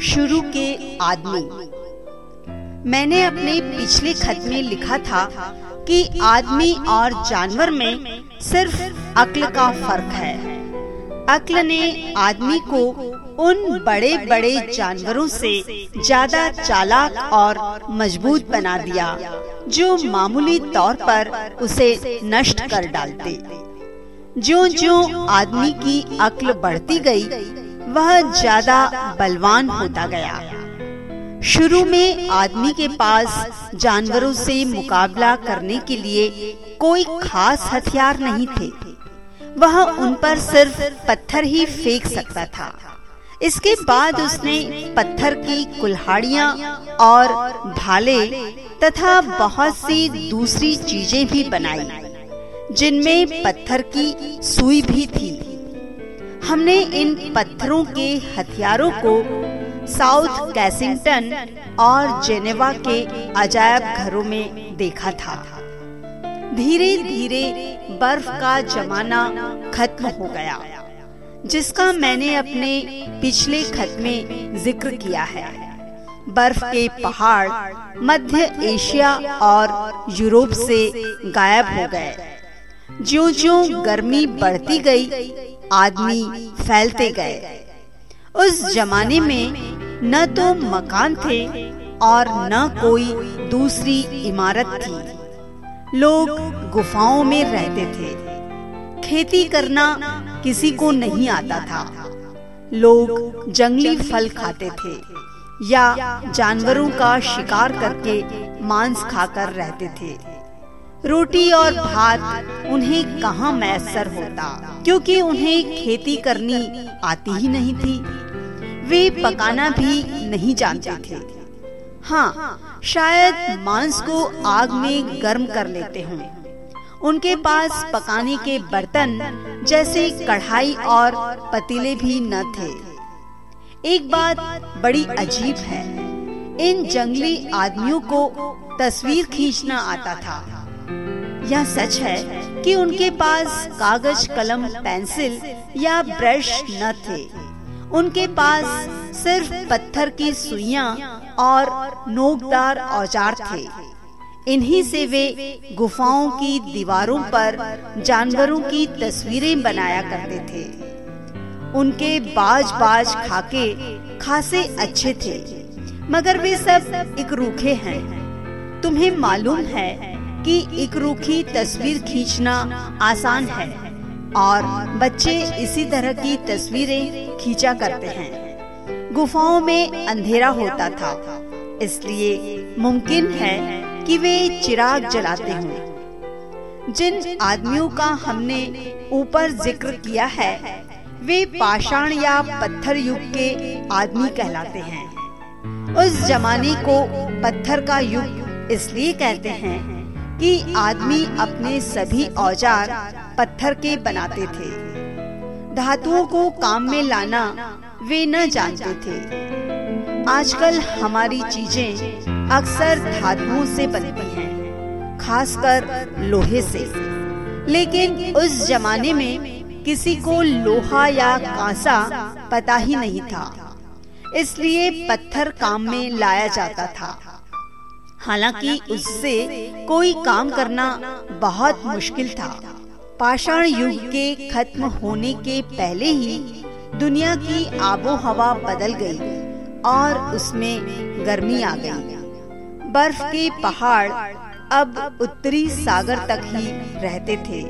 शुरू के आदमी। मैंने अपने पिछले खत में लिखा था कि आदमी और जानवर में सिर्फ़ अक्ल का फ़र्क है। अक्ल ने आदमी को उन बड़े बड़े जानवरों से ज़्यादा चालाक और मज़बूत बना दिया, जो मामूली तौर पर उसे नष्ट कर डालते। जो जो आदमी की अक्ल बढ़ती गई वह ज़्यादा बलवान होता गया। शुरू में आदमी के पास जानवरों से मुकाबला करने के लिए कोई खास हथियार नहीं थे। वह उन पर सिर्फ़ पत्थर ही फेंक सकता था। इसके बाद उसने पत्थर की कुल्हाड़ियाँ और भाले तथा बहुत सी दूसरी चीज़ें भी बनाई, जिनमें पत्थर की सुई भी थी। हमने इन पत्थरों के हथियारों को साउथ कैसिंगटन और जेनेवा के अजायब घरों में देखा था। धीरे धीरे बर्फ़ का जमाना खत्म हो गया, जिसका मैंने अपने पिछले खत में ज़िक्र किया है। बर्फ़ के पहाड़ मध्य एशिया और यूरोप से गायब हो गए। जो जो गर्मी बढ़ती गई, आदमी फैलते गए। उस जमाने में न तो मकान थे और न कोई दूसरी इमारत थी। लोग गुफाओं में रहते थे। खेती करना किसी को नहीं आता था। लोग जंगली फल खाते थे या जानवरों का शिकार करके मांस खाकर रहते थे। रोटी और भात उन्हें कहाँ मैसर होता? क्योंकि उन्हें खेती करनी आती ही नहीं थी। वे पकाना भी नहीं जानते थे। हाँ शायद मांस को आग में गर्म कर लेते हों। उनके पास पकाने के बर्तन जैसे कढ़ाई और पतीले भी न थे। एक बात बड़ी अजीब है, इन जंगली आदमियों को तस्वीर खींचना आता था। यह सच है कि उनके पास कागज़, कलम, पेंसिल या ब्रश न थे। उनके पास सिर्फ़ पत्थर की सुइया और नोकदार औज़ार थे। इन्हीं से वे गुफाओं की दीवारों पर जानवरों की तस्वीरें बनाया करते थे। उनके बाज बाज खाके खासे अच्छे थे, मगर वे सब एक रूखे हैं। तुम्हें मालूम है कि एक रूखी तस्वीर खींचना आसान है और बच्चे इसी तरह की तस्वीरें खींचा करते हैं। गुफाओं में अंधेरा होता था, इसलिए मुमकिन है कि वे चिराग जलाते हों। जिन आदमियों का हमने ऊपर ज़िक्र किया है, वे पाषाण या पत्थर युग के आदमी कहलाते हैं। उस जमाने को पत्थर का युग इसलिए कहते हैं कि आदमी अपने सभी औज़ार पत्थर के बनाते थे। धातुओं को काम में लाना वे न जानते थे। आजकल हमारी चीज़ें अक्सर धातुओं से बनती हैं, खासकर लोहे से। लेकिन उस जमाने में किसी को लोहा या कांसा पता ही नहीं था इसलिए पत्थर काम में लाया जाता था। हालाँकि उससे कोई काम करना बहुत मुश्किल था। पाषाण युग के खत्म होने के पहले ही दुनिया की आबो हवा बदल गई और उसमें गर्मी आ गई। बर्फ़ के पहाड़ अब उत्तरी सागर तक ही रहते थे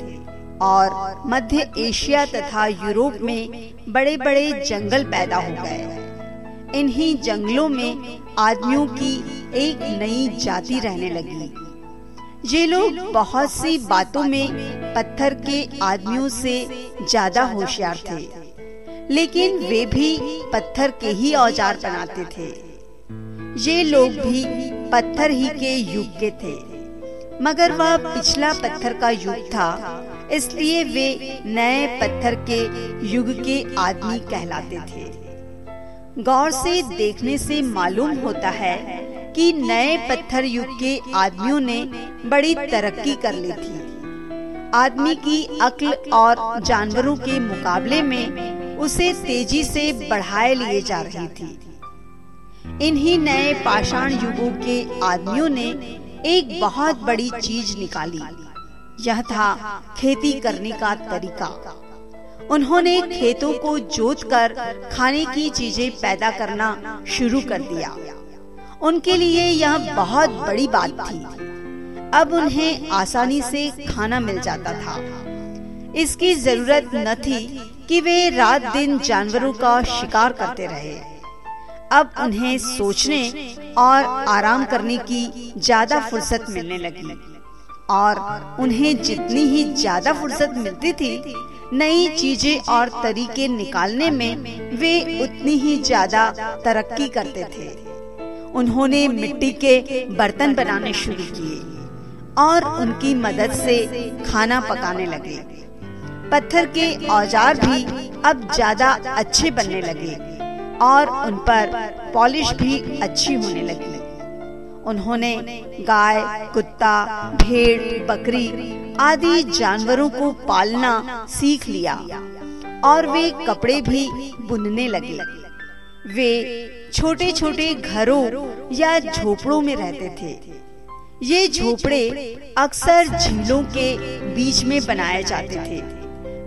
और मध्य एशिया तथा यूरोप में बड़े बड़े जंगल पैदा हो गए। इन्हीं जंगलों में आदमियों की एक नई जाति रहने लगी। ये लोग बहुत सी बातों में पत्थर के आदमियों से ज़्यादा होशियार थे, लेकिन वे भी पत्थर के ही औज़ार बनाते थे। ये लोग भी पत्थर ही के युग के थे, मगर वह पिछला पत्थर का युग था, इसलिए वे नए पत्थर के युग के आदमी कहलाते थे। गौर से देखने से मालूम होता है कि नए पत्थर युग के आदमियों ने बड़ी तरक्की कर ली थी। आदमी की अक्ल और जानवरों के मुकाबले में उसे तेज़ी से बढ़ाए लिए जा रही थी। इन्हीं नए पाषाण युगों के आदमियों ने एक बहुत बड़ी चीज़ निकाली। यह था खेती करने का तरीका। उन्होंने खेतों को जोत कर खाने की चीज़ें पैदा करना शुरू कर दिया। उनके लिए यह बहुत बड़ी बात थी। अब उन्हें आसानी से खाना मिल जाता था। इसकी ज़रूरत न थी कि वे रात दिन जानवरों का शिकार करते रहे। अब उन्हें सोचने और आराम करने की ज़्यादा फुर्सत मिलने लगी। और उन्हें जितनी ही ज़्यादा फुर्सत मिलती थी नई चीज़ें और तरीके निकालने में वे उतनी ही ज़्यादा तरक्की करते थे। उन्होंने मिट्टी के बर्तन बनाने शुरू किए और उनकी मदद से खाना पकाने लगे। पत्थर के औज़ार भी अब ज़्यादा अच्छे बनने लगे और उन पर पॉलिश भी अच्छी होने लगी। उन्होंने गाय, कुत्ता, भेड़, बकरी आदि जानवरों को पालना सीख लिया और वे कपड़े भी बुनने लगे। वे छोटे छोटे घरों या झोपड़ों में रहते थे। ये झोपड़े अक्सर झीलों के बीच में बनाए जाते थे,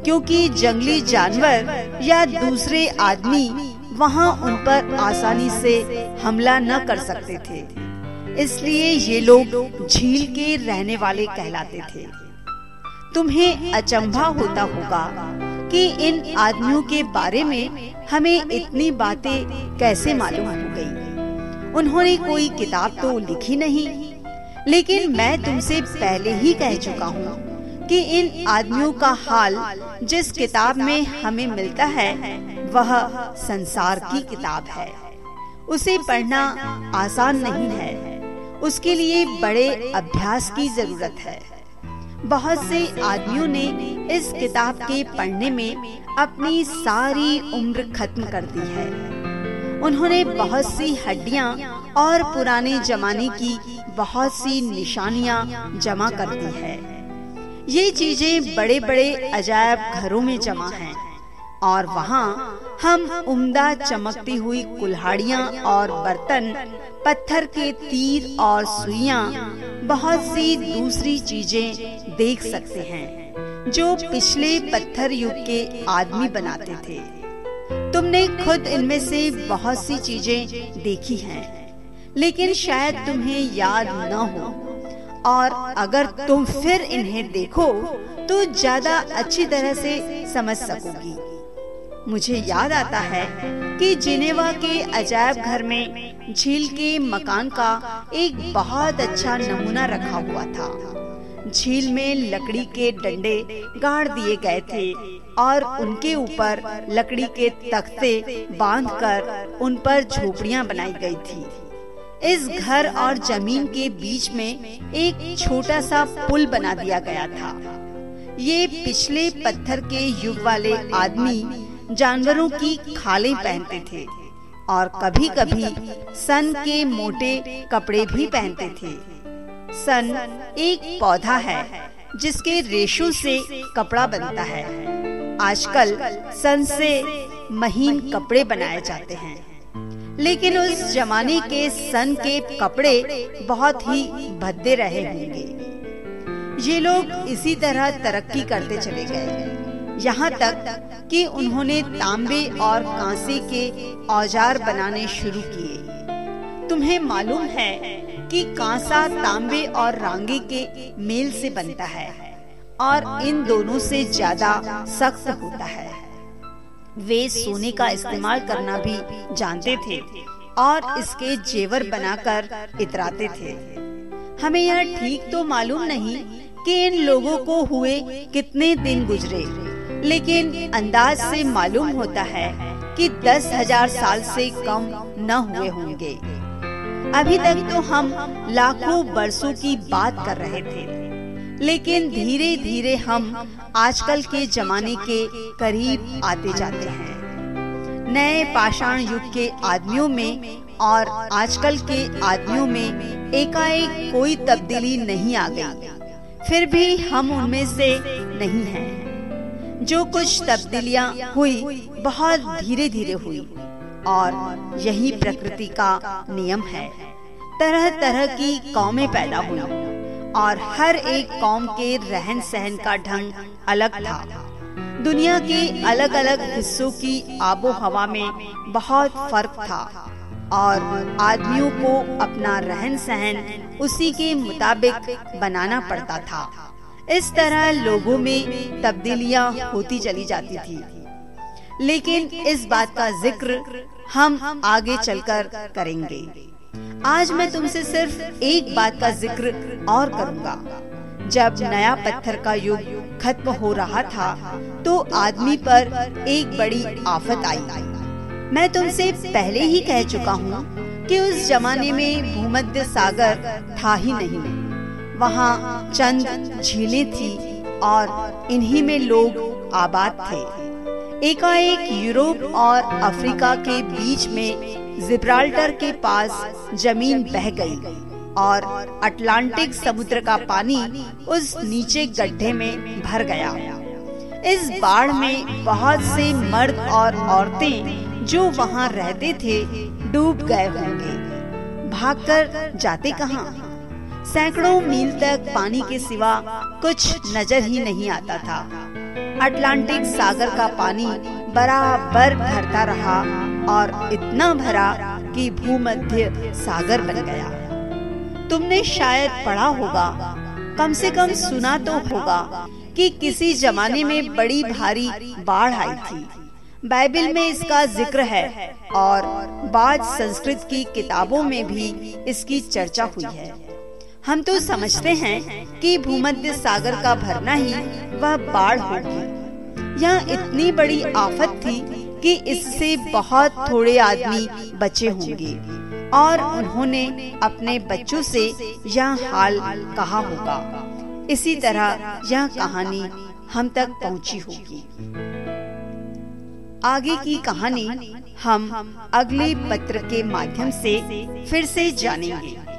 क्योंकि जंगली जानवर या दूसरे आदमी वहाँ उन पर आसानी से हमला न कर सकते थे। इसलिए ये लोग झील के रहने वाले कहलाते थे। तुम्हें अचंभा होता होगा कि इन आदमियों के बारे में हमें इतनी बातें कैसे मालूम हो गई? उन्होंने कोई किताब तो लिखी नहीं, लेकिन मैं तुमसे पहले ही कह चुका हूँ कि इन आदमियों का हाल जिस किताब में हमें मिलता है, वह संसार की किताब है। उसे पढ़ना आसान नहीं है। उसके लिए बड़े अभ्यास की ज़रूरत है। बहुत से आदमियों ने इस किताब के पढ़ने में अपनी सारी उम्र खत्म कर दी है। उन्होंने बहुत सी हड्डियाँ और पुराने जमाने की बहुत सी निशानियाँ जमा कर दी है। ये चीज़ें बड़े बड़े अजायब घरों में जमा हैं। और वहाँ हम उम्दा चमकती हुई कुल्हाड़ियाँ और बर्तन पत्थर के तीर और सुइयाँ बहुत सी दूसरी चीज़ें देख सकते हैं जो पिछले पत्थर युग के आदमी बनाते थे। तुमने खुद इनमें से बहुत सी चीज़ें देखी हैं, लेकिन शायद तुम्हें याद न हो। और अगर तुम फिर इन्हें देखो तो ज़्यादा अच्छी तरह से समझ सकोगी। मुझे याद आता है कि जिनेवा के अजायब घर में झील के मकान का एक बहुत अच्छा नमूना रखा हुआ था। झील में लकड़ी के डंडे गाड़ दिए गए थे और उनके ऊपर लकड़ी के तख्ते बांधकर उन पर झोपड़ियाँ बनाई गई थी। इस घर और ज़मीन के बीच में एक छोटा सा पुल बना दिया गया था। ये पिछले पत्थर के युग वाले आदमी जानवरों की खालें पहनते थे और कभी कभी सन के मोटे कपड़े भी पहनते थे। सन एक पौधा है जिसके रेशों से कपड़ा बनता है। आजकल सन से महीन कपड़े बनाए जाते हैं। लेकिन उस जमाने के सन के कपड़े बहुत ही भद्दे रहे होंगे। ये लोग इसी तरह तरक्की करते चले गए। यहाँ तक कि उन्होंने तांबे और कांसे के औज़ार बनाने शुरू किए। तुम्हें मालूम है कि कांसा तांबे और रांगे के मेल से बनता है और इन दोनों से ज़्यादा सख्त होता है। वे सोने का इस्तेमाल करना भी जानते थे और इसके जेवर बनाकर इतराते थे। हमें यह ठीक तो मालूम नहीं कि इन लोगों को हुए कितने दिन गुजरे। लेकिन अंदाज से मालूम होता है कि दस हज़ार साल से कम न हुए होंगे। अभी तक तो हम लाखों वर्षों की बात कर रहे थे। लेकिन धीरे धीरे हम आजकल के जमाने के करीब आते जाते हैं। नए पाषाण युग के आदमियों में और आजकल के आदमियों में एकाएक कोई तब्दीली नहीं आ गई। फिर भी हम उनमें से नहीं हैं। जो कुछ तब्दीलियाँ हुई, बहुत धीरे धीरे हुई और यही प्रकृति का नियम है। तरह तरह की कौमें पैदा हुई और हर एक कौम के रहन सहन का ढंग अलग था। दुनिया के अलग अलग हिस्सों की आबो हवा में बहुत फ़र्क था और आदमियों को अपना रहन सहन उसी के मुताबिक बनाना पड़ता था। इस तरह लोगों में तब्दीलियाँ होती चली जाती थी। लेकिन इस बात का ज़िक्र हम आगे चलकर करेंगे। आज मैं तुमसे सिर्फ़ एक बात का ज़िक्र और करूँगा। जब नया पत्थर का युग खत्म हो रहा था तो आदमी पर एक बड़ी आफत आई। मैं तुमसे पहले ही कह चुका हूँ कि उस जमाने में भूमध्य सागर था ही नहीं। वहाँ चंद झीलें थी और इन्हीं में लोग आबाद थे। एकाएक यूरोप और अफ्रीका के बीच में जिब्राल्टर के पास ज़मीन बह गई और अटलांटिक समुद्र का पानी उस नीचे गड्ढे में भर गया। इस बाढ़ में बहुत से मर्द और औरतें जो वहाँ रहते थे डूब गए होंगे। भागकर जाते कहाँ? सैकड़ों मील तक पानी के सिवा कुछ नज़र ही नहीं आता था। अटलांटिक सागर का पानी बराबर भरता रहा और इतना भरा कि भूमध्य सागर बन गया। तुमने शायद पढ़ा होगा, कम से कम सुना तो होगा कि किसी जमाने में बड़ी भारी बाढ़ आई थी। बाइबल में इसका ज़िक्र है और बाद संस्कृत की किताबों में भी इसकी चर्चा हुई है। हम तो समझते हैं कि भूमध्य सागर का भरना ही वह बाढ़ होगी। यह इतनी बड़ी आफत थी कि इससे बहुत थोड़े आदमी बचे होंगे और उन्होंने अपने बच्चों से यह हाल कहा होगा। इसी तरह यह कहानी हम तक पहुँची होगी। आगे की कहानी हम अगले पत्र के माध्यम से फिर से जानेंगे।